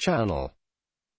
channel.